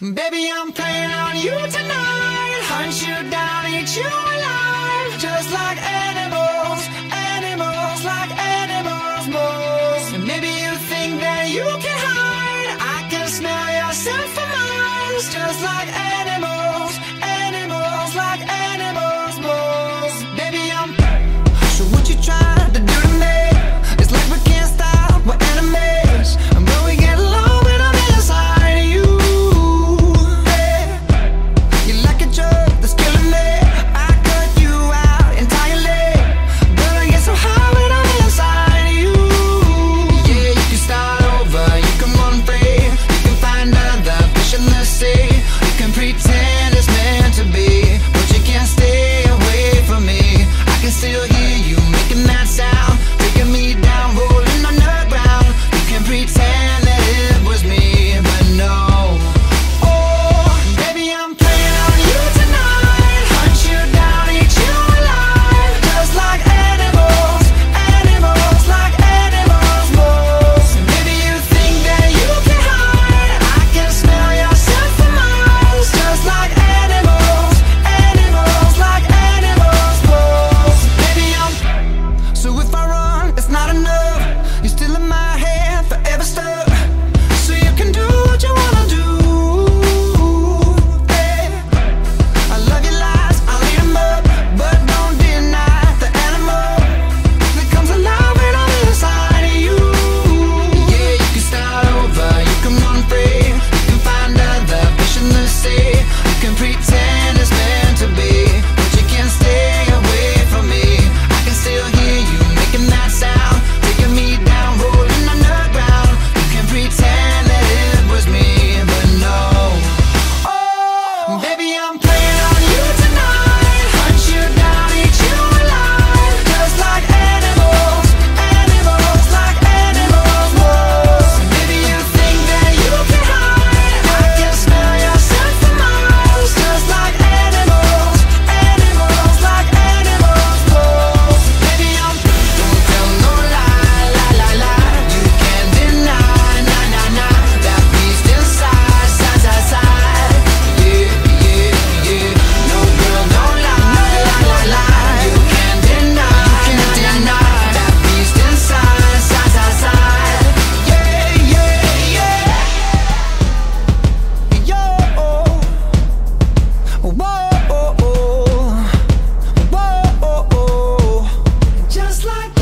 Baby, I'm playing on you tonight. Hunt you down, eat you alive. Just like animals, animals, like animals, moles. Maybe you think that you can hide. I can smell yourself for miles. Just like animals. like